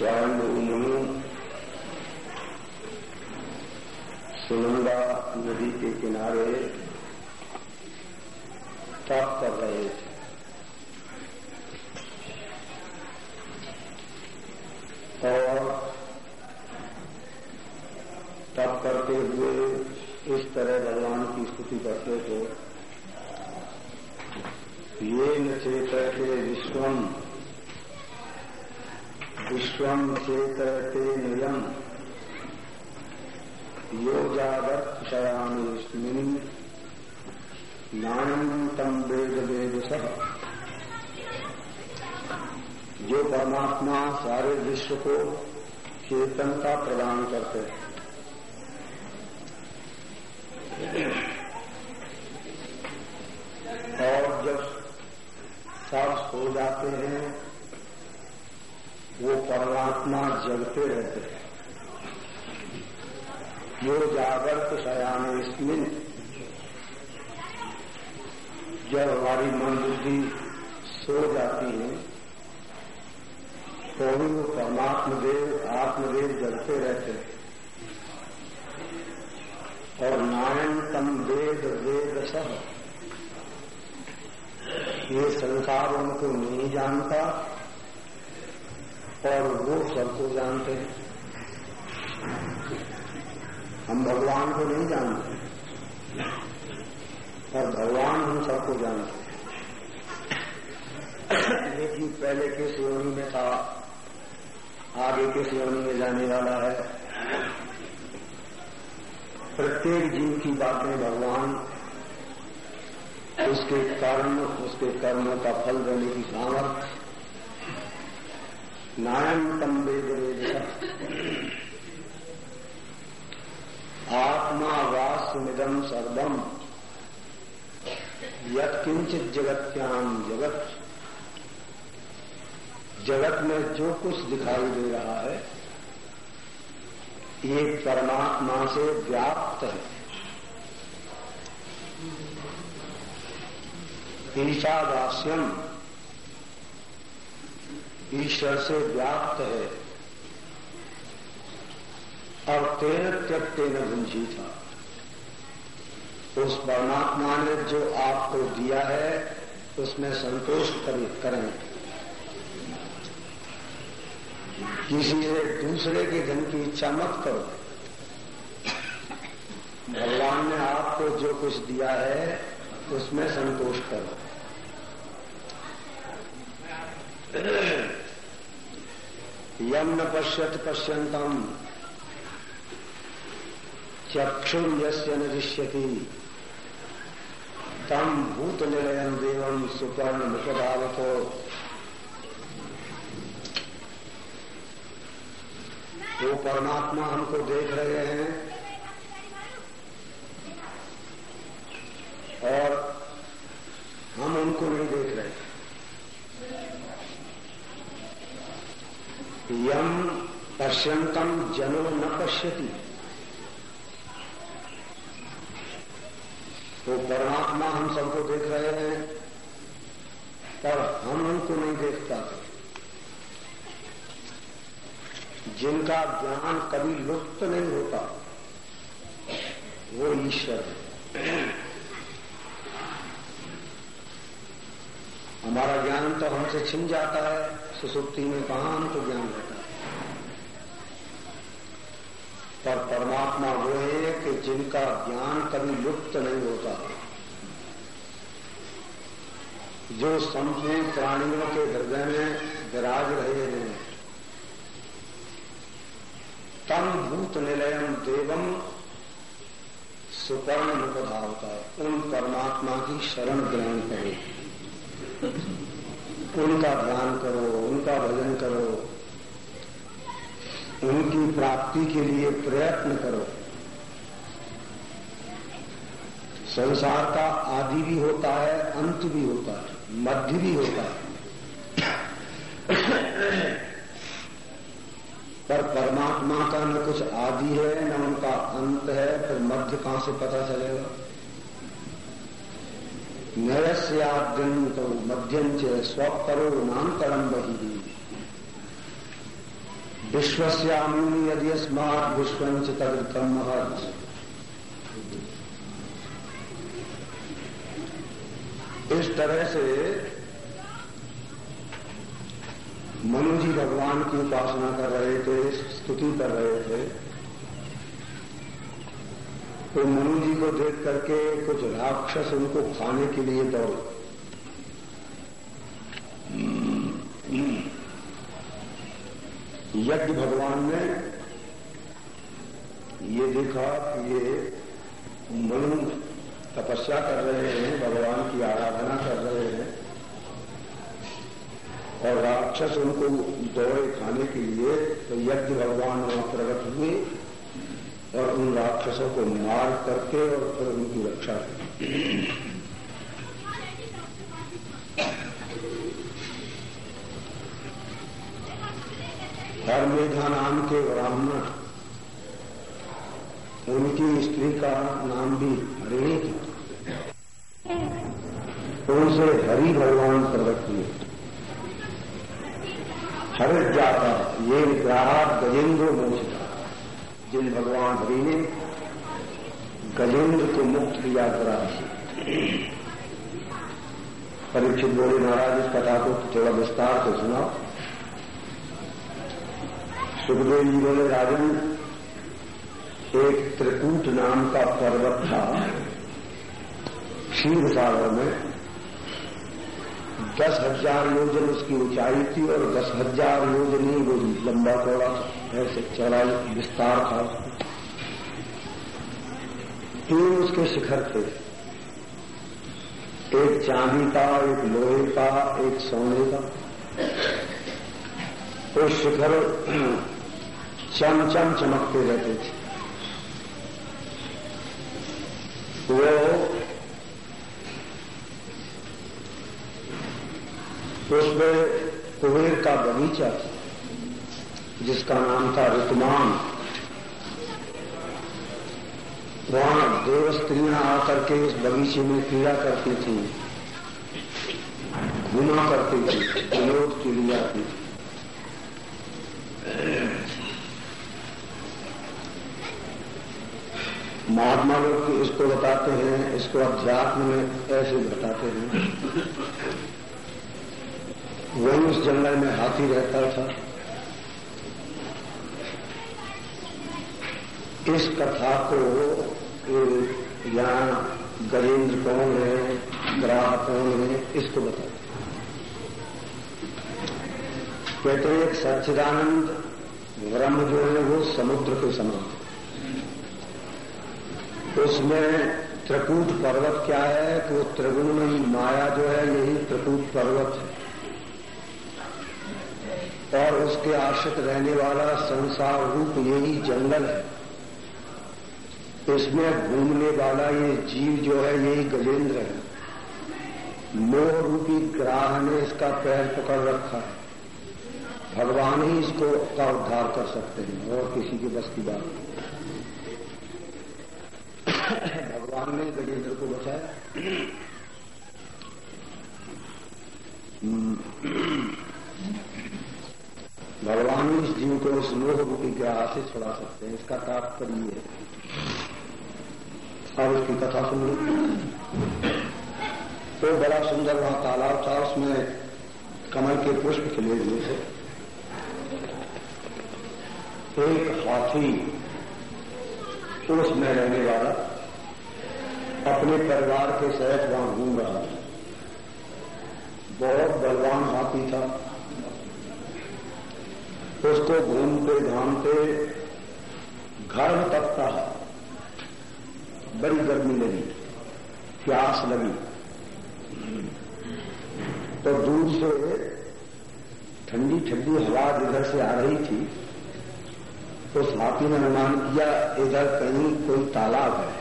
स्वयं मुनि सुनंदा नदी के किनारे तप कर रहे थे और तप करते हुए इस तरह भगवान की स्तुति करते थे ये न चेतते विश्वम विश्वम चेतते नियम यो जागत शयामेस्मिन वेद वेद सह जो परमात्मा सारे विश्व को चेतनता प्रदान करते हैं। और जब सब सो जाते हैं वो परमात्मा जगते रहते हैं। जो जागृत शयान इसमें। जब हमारी मन बुद्धि सो जाती है तो भी वो परमात्म देव आत्मदेव जगते रहते हैं। और नारायण तम वेद वेद सब ये संसार उनको नहीं जानता और वो सबको जानते हैं। हम भगवान को नहीं जानते। और भगवान हम सबको जानते हैं। लेकिन पहले के श्रेणी में था, आगे के श्रेणी में जाने वाला है। प्रत्येक जीव की बातें भगवान, उसके कर्म, उसके कर्मों का फल देने की सामर्थ्य नारायण तम वेद आत्मा वास्यमिदम सर्वम यत्किंचित जगत्याम जगत। जगत में जो कुछ दिखाई दे रहा है, ये परमात्मा से व्याप्त है। ईशावास्यम ईश्वर से व्याप्त है। और तेन त्यक्ते न भुंजी था। उस परमात्मा ने जो आपको दिया है, उसमें संतोष करें किसी से दूसरे के धन की इच्छा मत करो। भगवान ने आपको जो कुछ दिया है, उसमें संतोष करो। यम न पश्यत पश्यंतम चक्षुर्यस्य न दृश्यति। तम भूत निलयन देवम सुपर्ण मुखभावतो वो परमात्मा हमको देख रहे हैं। और हम उनको नहीं देख रहे। यम पश्यंतम जनो न पश्यति। तो परमात्मा हम सबको देख रहे हैं, पर हम उनको नहीं देख पाते। जिनका ज्ञान कभी लुप्त नहीं होता, वो ईश्वर है। हमारा ज्ञान तो हमसे छिन जाता है। सुसुप्ति में कहा हमको ज्ञान रहता है। पर परमात्मा वो है कि जिनका ज्ञान कभी लुप्त नहीं होता। जो संपूर्ण प्राणियों के हृदय में विराज रहे हैं। तम भूत निलयम देवम सुपर्ण मुखधावता उन परमात्मा की शरण ग्रहण करो। उनका ध्यान करो, उनका भजन करो, उनकी प्राप्ति के लिए प्रयत्न करो। संसार का आदि भी होता है, अंत भी होता है, मध्य भी होता है। पर परमात्मा का न कुछ आदि है, न उनका अंत है, फिर मध्य कहाँ से पता चलेगा? नयस्याद्यम तो मध्यम च स्वकरो नान्तरम बही। विश्वस्यामी यदि स्मार्ट विश्वं च तदृतम महत्। इस तरह से मनु जी भगवान की उपासना कर रहे थे, स्तुति कर रहे थे। तो मनु जी को देख करके कुछ राक्षस उनको खाने के लिए दौड़े। यज्ञ भगवान ने ये देखा कि ये मनु तपस्या कर रहे हैं, भगवान की आराधना कर रहे हैं और राक्षस उनको दौड़े खाने के लिए तो यज्ञ भगवान वहाँ प्रकट हुए। और उन राक्षसों को मार करके और फिर उनकी रक्षा की धर्मेधा नाम के ब्राह्मण। उनकी स्त्री का नाम भी हरिणी था। उनसे हरि भगवान प्रकट हुए। हरित जाता, ये ग्राहक गजेंद्र मोचता जिन भगवान हरि ने गजेंद्र को मुक्त किया ग्राह परीक्षित बोले, महाराज, इस कथा को थोड़ा विस्तार से सुना सुखदेव जी बोले, राजन, एक त्रिकूट नाम का पर्वत था क्षीर सागर में। दस हज़ार योजन उसकी ऊंचाई थी और दस हज़ार योजन ही वो लंबा चौड़ा ऐसे चौड़ा विस्तार था। तीन उसके शिखर थे। एक चांदी का, एक लोहे का, एक सोने का। वो शिखर चमचम चमकते रहते थे। वो उसमें कुबेर का बगीचा था। जिसका नाम था ऋतुमान। वहाँ देव स्त्रियाँ आकर के इस बगीचे में क्रीड़ा करती थी। घूमा करती थी, विनोद के लिए आती थी महात्मा लोग इसको बताते हैं, इसको अध्यात्म में ऐसे बताते हैं। वही उस जंगल में हाथी रहता था। इस कथा को यहाँ गजेंद्र कौन है, ग्राह कौन है, इसको बताते कहते हैं, एक सच्चिदानंद ब्रह्म जो है वो समुद्र के समान उसमें त्रिकूट पर्वत क्या है कि वो त्रिगुणमयी माया जो है, यही त्रिकूट पर्वत है। और उसके आश्रित रहने वाला संसार रूप यही जंगल है। इसमें घूमने वाला ये जीव जो है, यही गजेंद्र है। मोह रूपी ग्राह ने इसका पैर पकड़ रखा है। भगवान ही इसको का उद्धार कर सकते हैं, और किसी के बस की बात भगवान ने गजेंद्र को बचाया भगवान इस जीव को इस लोह रूपी ग्राह से छुड़ा सकते हैं, इसका तात्पर्य है। और उसकी कथा सुन ली। तो बड़ा सुंदर वहाँ तालाब था, उसमें कमल के पुष्प खिले हुए थे। एक हाथी उसमें रहने वाला, अपने परिवार के सहित वहाँ घूम रहा था। बहुत बलवान हाथी था। उसको घूमते घामते घर में तपता है। बड़ी गर्मी लगी, प्यास लगी। तो दूर से ठंडी ठंडी हवा इधर से आ रही थी तो उस हाथी ने अनुमान किया, इधर कहीं कोई तालाब है,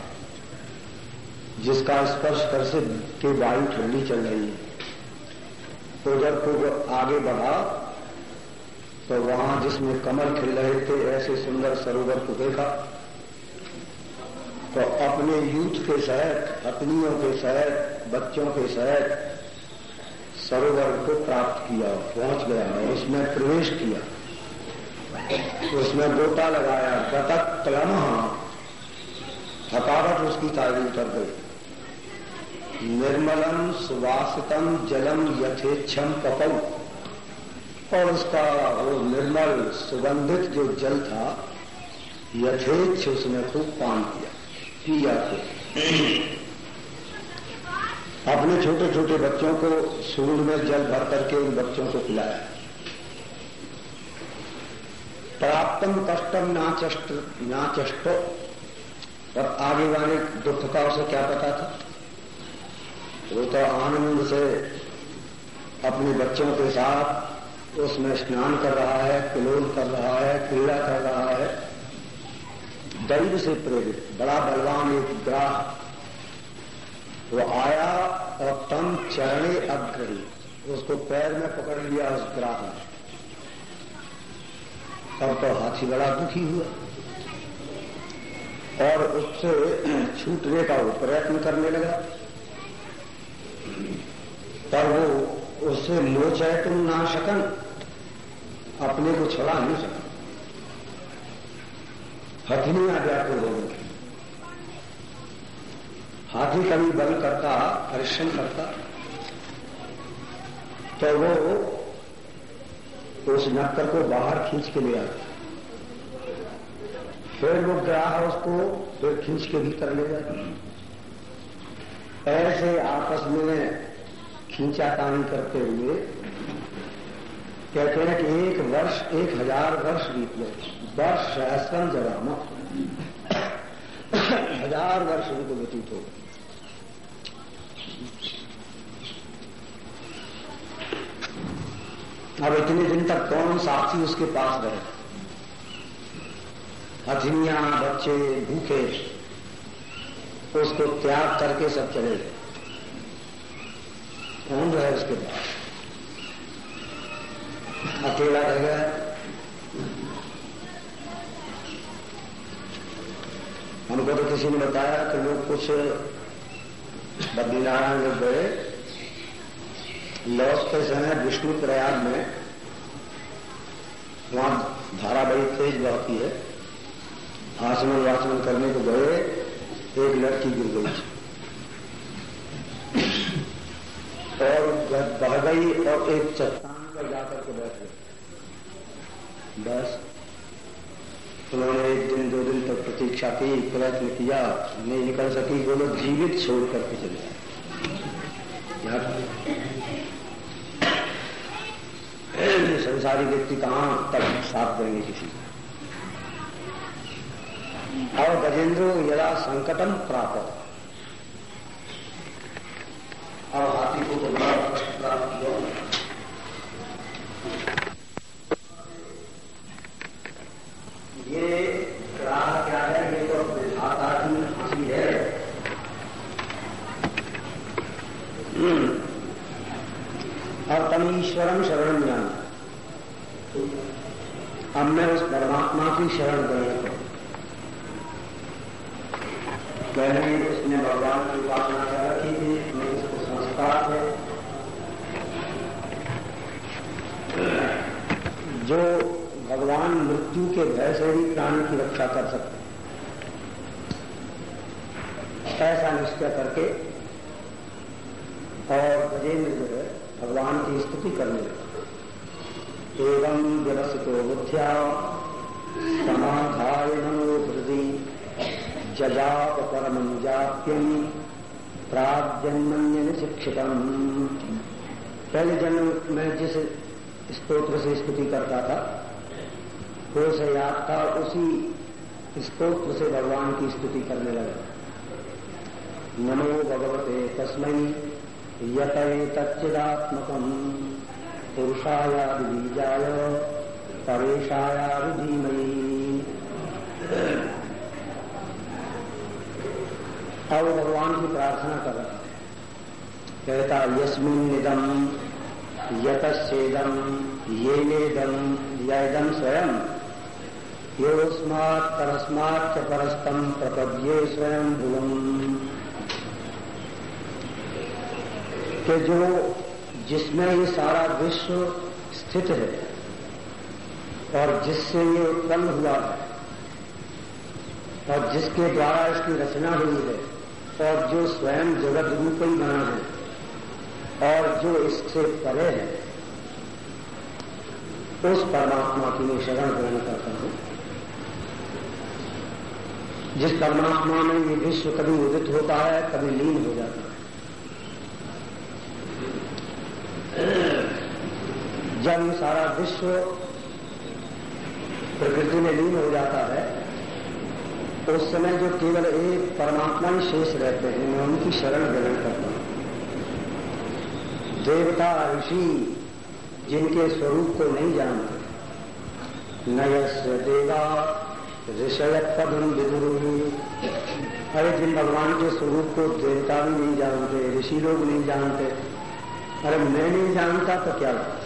जिसका स्पर्श कर से के वायु ठंडी चल रही है। तो जब वो आगे बढ़ा तो वहाँ जिसमें कमल खिल रहे थे, ऐसे सुंदर सरोवर को देखा तो अपने यूथ के सहित, पत्नियों के सहित, बच्चों के सहित सरोवर को प्राप्त किया, पहुँच गया और उसमें प्रवेश किया। उसमें गोता लगाया गतक कलम थकावट उसकी तारी कर गई। निर्मलम सुवासितम जलम यथेच्छम कपल और उसका, वो निर्मल, सुगंधित जो जल था, यथेच्छ उसने खूब पान किया। को अपने छोटे छोटे बच्चों को सूर्य में जल भर करके उन बच्चों को पिलाया। प्राप्तम कष्टम नाचष्ट नाचष्ट। और आगे वाले दुख का उसे क्या पता था? वो तो आनंद से अपने बच्चों के साथ उसमें स्नान कर रहा है किलोल कर रहा है, क्रीड़ा कर रहा है। दैव से प्रेरित, बड़ा बलवान एक ग्राह। वो आया और तम चरणे अग्रही उसको पैर में पकड़ लिया उस ग्राह ने। तब तो हाथी बड़ा दुखी हुआ और उससे छूटने का वो प्रयत्न करने लगा। पर वो उससे लोचाए तुम ना सकन अपने को छुड़ा नहीं सका हथनी आ व्याकुल हो गई हाथी कभी बल करता, परिश्रम करता तो वो उस नक्कर को बाहर खींच के ले आता। फिर वो ग्राह उसको, फिर खींच के भीतर ले जाता ऐसे आपस में खींचा खींचातानी करते हुए कहते हैं कि एक वर्ष, एक हज़ार वर्ष बीत गए। वर्ष सहस्रम जगामा हज़ार वर्ष उनको व्यतीत हो अब इतने दिन तक कौन साक्षी उसके पास रहे? हथनिया बच्चे, भूखे, उसको त्याग करके सब चले गए। कौन रहे उसके पास? अकेला रह गया। हमको तो किसी ने बताया कि लोग कुछ बद्रीनारायण लोग गए। लौटते समय विष्णु प्रयाग में, वहाँ धारा बड़ी तेज बहती है। आसमन वाचमन करने को गए, एक लड़की गिर गई और बह गई और एक चट्टान पर जाकर के बैठ गए बस। उन्होंने एक दिन, दो दिन तक प्रतीक्षा की, प्रयत्न किया, नहीं निकल सकी लोग जीवित छोड़ करके चले जाए संसारी व्यक्ति कहाँ तक साथ देंगे किसी और गजेंद्र यदा संकटम प्राप्त और हाथी को तो बड़ा प्राप्त हुआ ये ग्राह क्या है ये तो विधाता की हँसी है ईश्वरम शरण ज्ञान अब मैं उस परमात्मा की शरण ग्रहण करूँ पहले उसने भगवान की उपासना कर रखी थी मैं उसको संस्कार थे जो भगवान मृत्यु के भय से ही प्राण की रक्षा कर सकते ऐसा निश्चय करके और गजेंद्र जो है भगवान की स्तुति करने। लगा एवं व्यवसितो बुद्धिया समाधाय नमो हृदय जजाप परम जाप्यम प्राजन्मन्य शिक्षितम पहले जन्म में जिस स्त्रोत्र से स्तुति करता था, वो से याद था उसी स्त्रोत्र से भगवान की स्तुति करने लगा। नमो भगवते तस्मय यतये तच्चिदात्मकम। पुरुषाया बीजाय भगवान की प्रार्थना कर। कहता, यस्मिन निदम यतश्चेदम ये नेदम यदम स्वयं। योस्मात् परस्मात् परस्तम प्रपद्ये स्वयं भुवम कि जो, जिसमें ये सारा विश्व स्थित है और जिससे ये उत्पन्न हुआ है और जिसके द्वारा इसकी रचना हुई है और जो स्वयं जगत रूप ही बना है और जो इससे परे है, उस परमात्मा की मैं शरण ग्रहण करता हूँ। जिस परमात्मा में ये विश्व कभी उदित होता है, कभी लीन हो जाता है। जब सारा विश्व प्रकृति में लीन हो जाता है। उस समय जो केवल एक परमात्मा ही शेष रहते हैं, मैं उनकी शरण ग्रहण करता हूँ। देवता ऋषि जिनके स्वरूप को नहीं जानते नयस देवा ऋषय पदम विदुरु अरे, जिन भगवान के स्वरूप को देवता भी नहीं जानते, ऋषि लोग नहीं जानते, अरे, मैं नहीं जानता तो क्या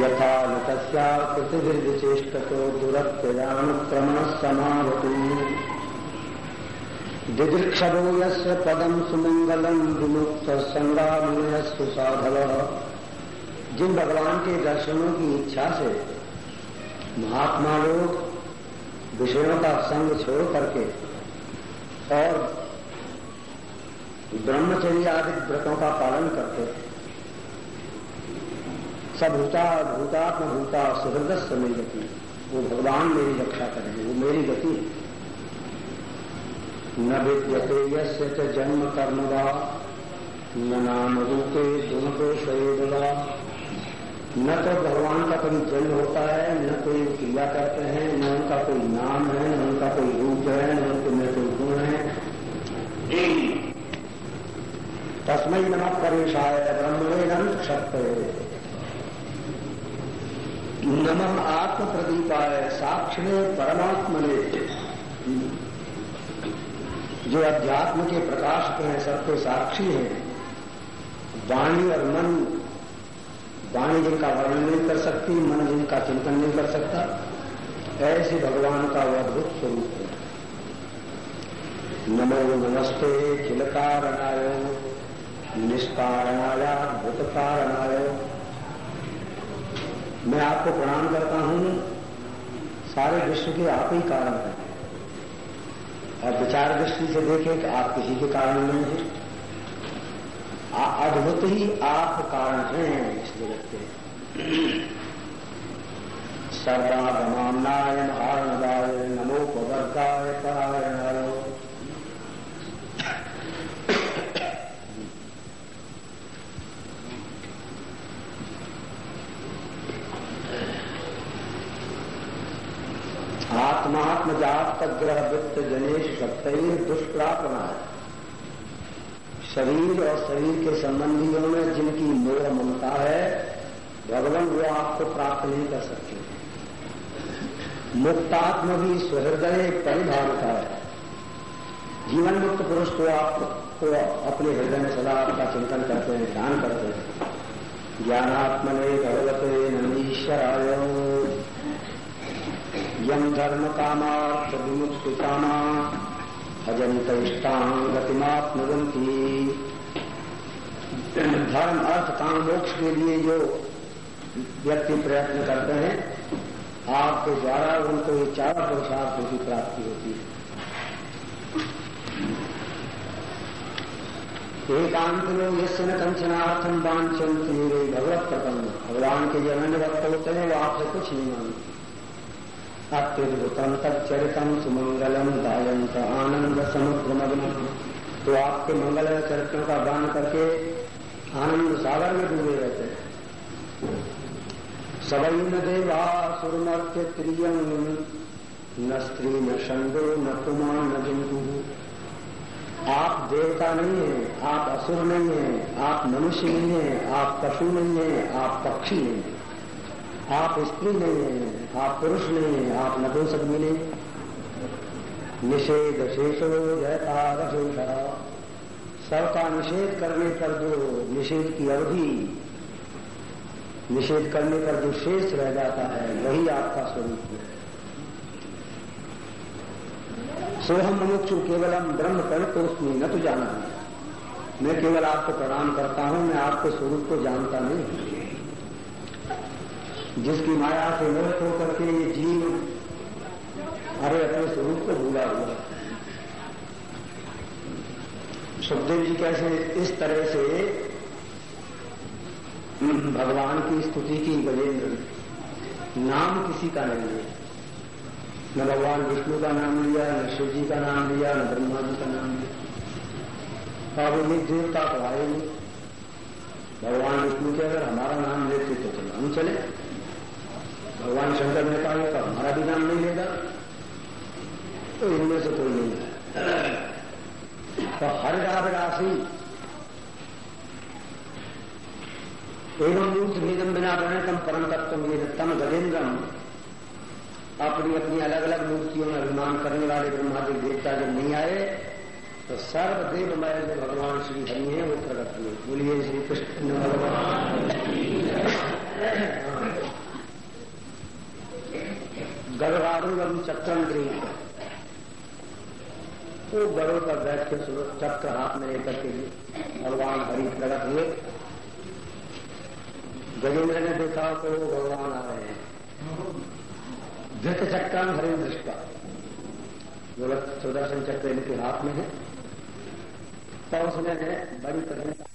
यथा नतस्या पृथ्वी को दुरत्यान क्रम समावतु दिदृक्षरो यस्य पदम सुमंगलम विमुक्त संग्रामयस्व साधव। जिन भगवान के दर्शनों की इच्छा से महात्मा लोग विषयों का संग छोड़ करके और ब्रह्मचर्य आदि व्रतों का पालन करते सभूता भूतात्म भूता सुहृदस्य मेरी गति। वो भगवान मेरी रक्षा करेंगे, वो मेरी गति न विद्यते यस्य जन्म कर्म वा न नाम रूपे गुणदोषेदवा न तो भगवान का कोई जन्म होता है, न कोई क्रिया करते हैं, न उनका कोई नाम है, न उनका कोई रूप है, न उनके में कोई गुण है। तस्मय नम परेशाय ब्रह्मणेनंत शक्ति नम आत्म प्रदीपाय साक्षिणे परमात्मने। जो अध्यात्म के प्रकाशक हैं सबके साक्षी हैं। वाणी और मन, वाणी जिनका वर्णन नहीं कर सकती, मन जिनका चिंतन नहीं कर सकता, ऐसे भगवान का वह अद्भुत स्वरूप है। नमो नमस्ते खिल कारणाय निष्कारणाया भूत कारणाय मैं आपको प्रणाम करता हूँ। सारे विश्व के आप ही कारण हैं। और विचार दृष्टि से देखें कि आप किसी के कारण नहीं है। अद्भुत ही आप कारण हैं इस जगत के। सर्वागमान्नाय महारणदाय नमोपवर्गाय परायणाय आत्मात्म जात ग्रह वित्त जनेश सत्य दुष्प्रापना है शरीर और शरीर के संबंधियों में जिनकी मोह ममता है, भगवान वो आपको प्राप्त नहीं कर सकते। मुक्तात्म भी सुहृदय परिभावता है। जीवन मुक्त पुरुष को आप को अपने हृदय में सदा आपका चिंतन करते हैं, ध्यान करते हैं। ज्ञानात्मने भगवते नमीश्वराय यम धर्म कामार्थ विमुक्ति कामा इष्टांग गतिमात्मवंती धर्म अर्थ काम मोक्ष के लिए जो व्यक्ति प्रयत्न करते हैं, आपके द्वारा उनको ये चारों पुरुषार्थों की प्राप्ति होती है। एकांत लोग यश न कंचनार्थम बांचंत मेरे भगवत प्रपन्न भगवान के जो अन्य वक्त होते हैं, वो आपसे कुछ नहीं मानते अत्युद्भुतम तत्चरितम सुमंगलम गायंत आनंद समुद्र मग्न तो आपके मंगल चरित्रों का गान करके आनंद सागर में डूबे रहते हैं। सबई न देवा सुरमर्त्य त्रियम न स्त्री, न शंगो न कुमार, न जंतु। आप देवता नहीं है, आप असुर नहीं है, आप मनुष्य नहीं है, आप पशु नहीं है, आप पक्षी नहीं है। आप स्त्री नहीं है, आप पुरुष नहीं है, आप नपुंसक भी नहीं निषेध शेषो जयता रशोषा सबका निषेध करने पर जो निषेध की अवधि, निषेध करने पर जो शेष रह जाता है, वही आपका स्वरूप है। सोहम मुमुक्षु केवलम ब्रह्म परितोषमी न तो जाना। मैं केवल आपको प्रणाम करता हूँ, मैं आपके स्वरूप को जानता नहीं। जिसकी माया से मोहित होकर के ये जीव अरे अपने स्वरूप को भूला हुआ सुखदेव जी कैसे इस तरह से भगवान की स्तुति की गजेंद्र, नाम किसी का नहीं है। न भगवान विष्णु का नाम लिया, न शिव जी का नाम लिया, न ब्रह्मा जी का नाम लिया। अब ये देवता तो आए भगवान विष्णु के अगर हमारा नाम लेते तो चलो, हम चले। भगवान शंकर ने कहा तो हमारा भी नाम नहीं लेगा। तो इनमें से कोई नहीं है। तो हर राग राशि एवं मूर्त भेदम बिना वर्णतम परम तत्व ये तम गजेन्द्रम अपनी अपनी अलग अलग मूर्तियों में अभिमान करने वाले ब्रह्मादि देवता जब नहीं आए तो सर्वदेवमय जो भगवान श्री हरि हैं, वो प्रकट हुए। बोलिए श्री कृष्ण। भगवान गढ़वारूढ़ चक्रम गृह वो गढ़ों पर बैठ के चक्र हाथ में लेकर के भगवान हरि प्रकट हुए। गजेंद्र ने देखा तो वो भगवान आ रहे हैं। धृत चक्रान हरे दृष्टा। जो सुदर्शन चक्र इनके हाथ में है। तो उसने बड़ी तरह